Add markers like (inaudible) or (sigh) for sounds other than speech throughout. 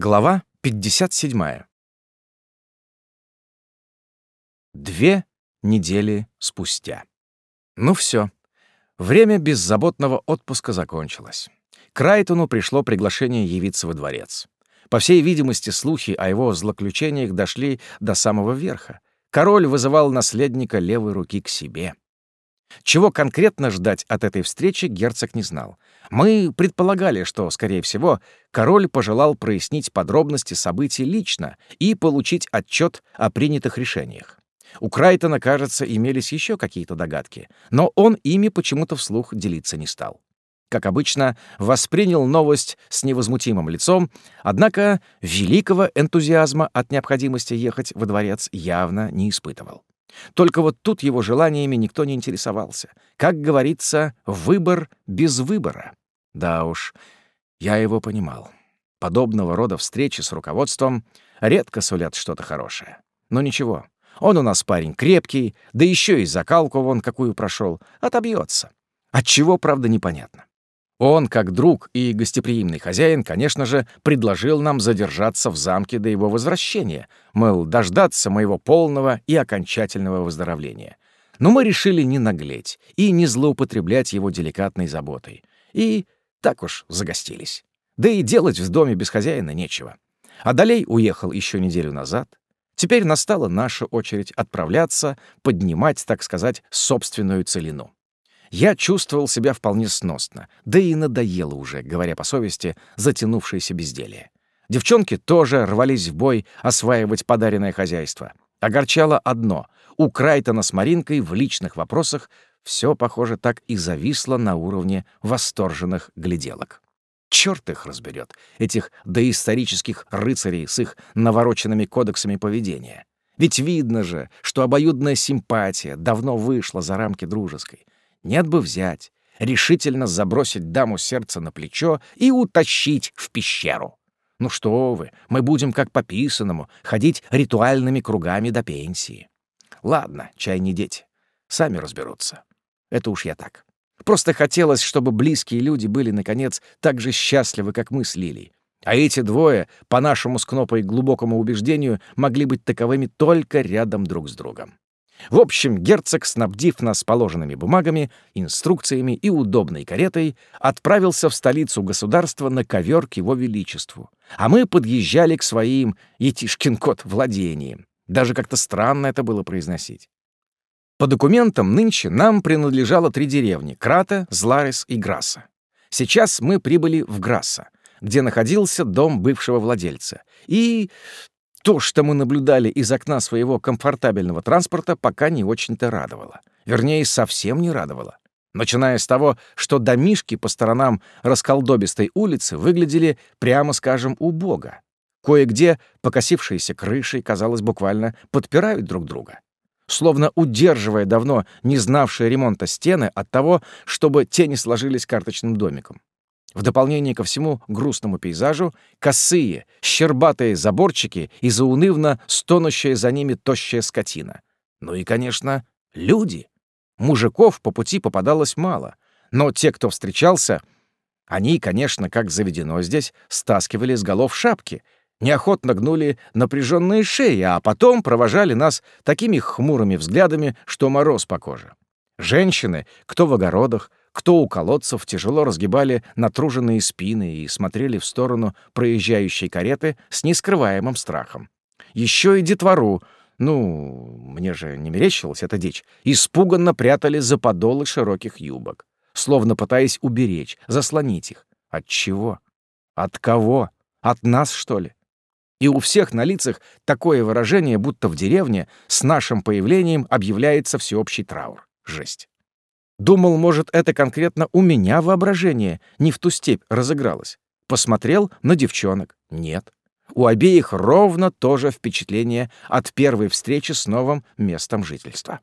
Глава 57. Две недели спустя. Ну все, время беззаботного отпуска закончилось. Крайтону пришло приглашение явиться во дворец. По всей видимости, слухи о его злоключениях дошли до самого верха. Король вызывал наследника левой руки к себе. Чего конкретно ждать от этой встречи, герцог не знал. Мы предполагали, что, скорее всего, король пожелал прояснить подробности событий лично и получить отчет о принятых решениях. У Крайтона, кажется, имелись еще какие-то догадки, но он ими почему-то вслух делиться не стал. Как обычно, воспринял новость с невозмутимым лицом, однако великого энтузиазма от необходимости ехать во дворец явно не испытывал. Только вот тут его желаниями никто не интересовался. Как говорится, выбор без выбора. Да уж, я его понимал. Подобного рода встречи с руководством редко сулят что-то хорошее. Но ничего, он у нас парень крепкий, да еще и закалку вон какую прошел, отобьется. Отчего, правда, непонятно. Он, как друг и гостеприимный хозяин, конечно же, предложил нам задержаться в замке до его возвращения, мол, дождаться моего полного и окончательного выздоровления. Но мы решили не наглеть и не злоупотреблять его деликатной заботой. И так уж загостились. Да и делать в доме без хозяина нечего. Адалей уехал еще неделю назад. Теперь настала наша очередь отправляться, поднимать, так сказать, собственную целину. Я чувствовал себя вполне сносно, да и надоело уже, говоря по совести, затянувшееся безделие. Девчонки тоже рвались в бой осваивать подаренное хозяйство. Огорчало одно — у Крайтона с Маринкой в личных вопросах все, похоже, так и зависло на уровне восторженных гляделок. Черт их разберет, этих доисторических рыцарей с их навороченными кодексами поведения. Ведь видно же, что обоюдная симпатия давно вышла за рамки дружеской — нет бы взять, решительно забросить даму сердца на плечо и утащить в пещеру. Ну что вы, мы будем как по писанному, ходить ритуальными кругами до пенсии. Ладно, чай не дети, сами разберутся. Это уж я так. Просто хотелось, чтобы близкие люди были, наконец, так же счастливы, как мы с Лилией. А эти двое, по нашему с Кнопой глубокому убеждению, могли быть таковыми только рядом друг с другом. В общем, герцог, снабдив нас положенными бумагами, инструкциями и удобной каретой, отправился в столицу государства на ковер к его величеству. А мы подъезжали к своим, етишкин-кот, владениям. Даже как-то странно это было произносить. По документам нынче нам принадлежало три деревни — Крата, Зларис и Грасса. Сейчас мы прибыли в Грасса, где находился дом бывшего владельца. И то, что мы наблюдали из окна своего комфортабельного транспорта, пока не очень-то радовало. Вернее, совсем не радовало. Начиная с того, что домишки по сторонам расколдобистой улицы выглядели, прямо скажем, убого. Кое-где покосившиеся крыши, казалось, буквально подпирают друг друга. Словно удерживая давно не знавшие ремонта стены от того, чтобы те не сложились карточным домиком. В дополнение ко всему грустному пейзажу — косые, щербатые заборчики и заунывно стонущая за ними тощая скотина. Ну и, конечно, люди. Мужиков по пути попадалось мало, но те, кто встречался, они, конечно, как заведено здесь, стаскивали с голов шапки, неохотно гнули напряженные шеи, а потом провожали нас такими хмурыми взглядами, что мороз по коже. Женщины, кто в огородах, кто у колодцев тяжело разгибали натруженные спины и смотрели в сторону проезжающей кареты с нескрываемым страхом. Еще и детвору, ну, мне же не мерещилась эта дичь, испуганно прятали за подолы широких юбок, словно пытаясь уберечь, заслонить их. От чего? От кого? От нас, что ли? И у всех на лицах такое выражение, будто в деревне с нашим появлением объявляется всеобщий траур. Жесть. Думал, может, это конкретно у меня воображение не в ту степь разыгралось. Посмотрел на девчонок. Нет. У обеих ровно то же впечатление от первой встречи с новым местом жительства.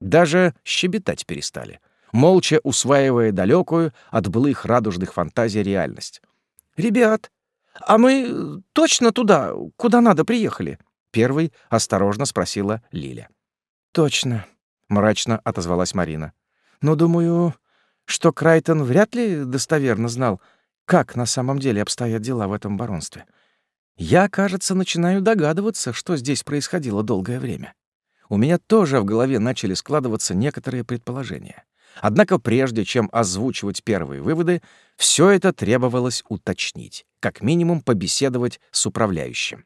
Даже щебетать перестали, молча усваивая далекую от былых радужных фантазий реальность. «Ребят, а мы точно туда, куда надо, приехали?» Первый осторожно спросила Лиля. «Точно», — мрачно отозвалась Марина. Но думаю, что Крайтон вряд ли достоверно знал, как на самом деле обстоят дела в этом баронстве. Я, кажется, начинаю догадываться, что здесь происходило долгое время. У меня тоже в голове начали складываться некоторые предположения. Однако прежде чем озвучивать первые выводы, все это требовалось уточнить, как минимум побеседовать с управляющим.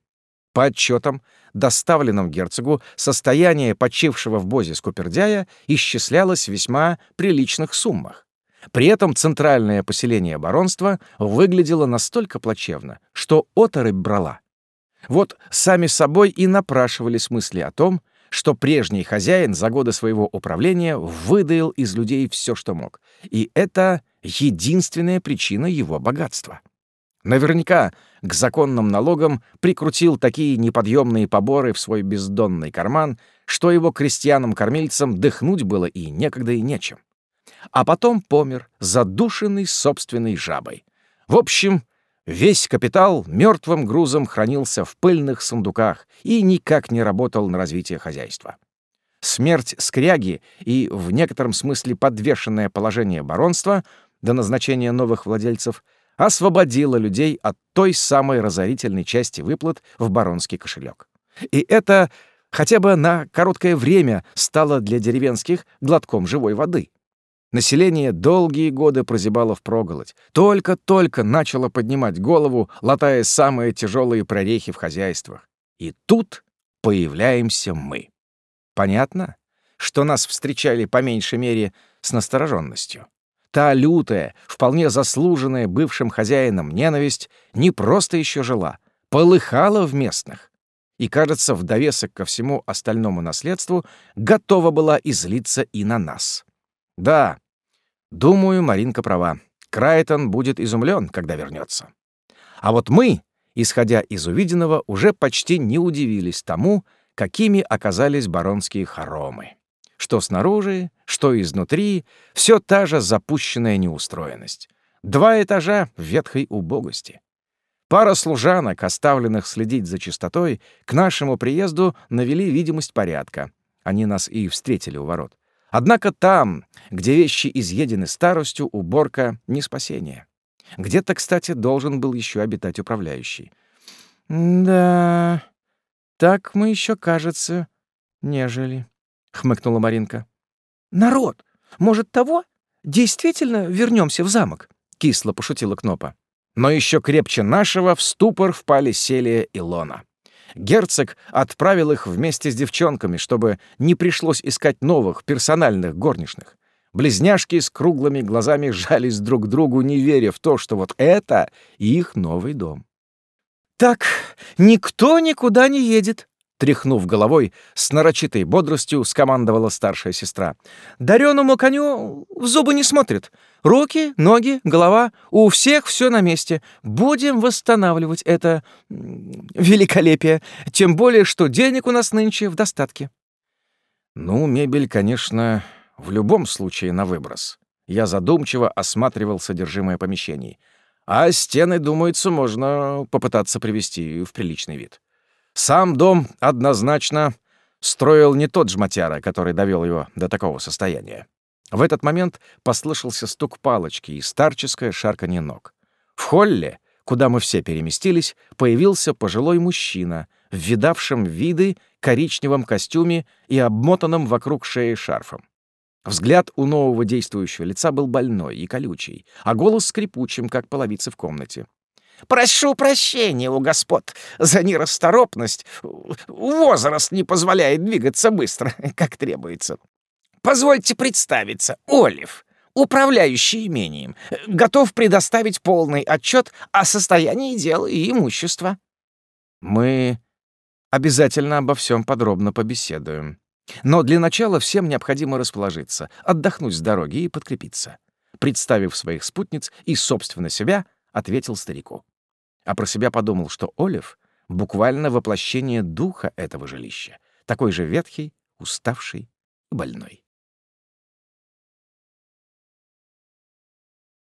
По отчетам, доставленным герцогу, состояние почившего в Бозе скупердяя исчислялось в весьма приличных суммах. При этом центральное поселение баронства выглядело настолько плачевно, что оторопь брала. Вот сами собой и напрашивались мысли о том, что прежний хозяин за годы своего управления выдаил из людей все, что мог. И это единственная причина его богатства. Наверняка к законным налогам прикрутил такие неподъемные поборы в свой бездонный карман, что его крестьянам-кормильцам дыхнуть было и некогда и нечем. А потом помер, задушенный собственной жабой. В общем, Весь капитал мертвым грузом хранился в пыльных сундуках и никак не работал на развитие хозяйства. Смерть скряги и, в некотором смысле, подвешенное положение баронства до назначения новых владельцев освободило людей от той самой разорительной части выплат в баронский кошелек. И это хотя бы на короткое время стало для деревенских глотком живой воды. Население долгие годы прозябало впроголодь. Только-только начало поднимать голову, латая самые тяжелые прорехи в хозяйствах. И тут появляемся мы. Понятно, что нас встречали по меньшей мере с настороженностью. Та лютая, вполне заслуженная бывшим хозяином ненависть не просто еще жила, полыхала в местных. И, кажется, в довесок ко всему остальному наследству готова была излиться и на нас. Да, думаю, Маринка права. Крайтон будет изумлен, когда вернется. А вот мы, исходя из увиденного, уже почти не удивились тому, какими оказались баронские хоромы. Что снаружи, что изнутри, все та же запущенная неустроенность. Два этажа ветхой убогости. Пара служанок, оставленных следить за чистотой, к нашему приезду навели видимость порядка. Они нас и встретили у ворот. Однако там, где вещи изъедены старостью, уборка — не спасение. Где-то, кстати, должен был еще обитать управляющий. «Да, так мы еще, кажется, нежели», — хмыкнула Маринка. «Народ, может, того? Действительно вернемся в замок?» — кисло пошутила Кнопа. Но еще крепче нашего в ступор впали Селия и Лона. Герцог отправил их вместе с девчонками, чтобы не пришлось искать новых персональных горничных. Близняшки с круглыми глазами жались друг к другу, не веря в то, что вот это их новый дом. «Так, никто никуда не едет», — тряхнув головой, с нарочитой бодростью скомандовала старшая сестра. «Дареному коню в зубы не смотрит. Руки, ноги, голова — у всех все на месте. Будем восстанавливать это великолепие, тем более, что денег у нас нынче в достатке». «Ну, мебель, конечно, в любом случае на выброс». Я задумчиво осматривал содержимое помещений. А стены, думается, можно попытаться привести в приличный вид. Сам дом однозначно строил не тот жмотяра, который довел его до такого состояния. В этот момент послышался стук палочки и старческое шарканье ног. В холле, куда мы все переместились, появился пожилой мужчина в видавшем виды коричневом костюме и обмотанном вокруг шеи шарфом. Взгляд у нового действующего лица был больной и колючий, а голос скрипучим, как половицы в комнате. «Прошу прощения у господ за нерасторопность. Возраст не позволяет двигаться быстро, (laughs) как требуется. Позвольте представиться, Олив, управляющий имением, готов предоставить полный отчет о состоянии дел и имущества». «Мы обязательно обо всем подробно побеседуем», но для начала всем необходимо расположиться, отдохнуть с дороги и подкрепиться. Представив своих спутниц и, собственно, себя, ответил старику. А про себя подумал, что Олив — буквально воплощение духа этого жилища, такой же ветхий, уставший и больной.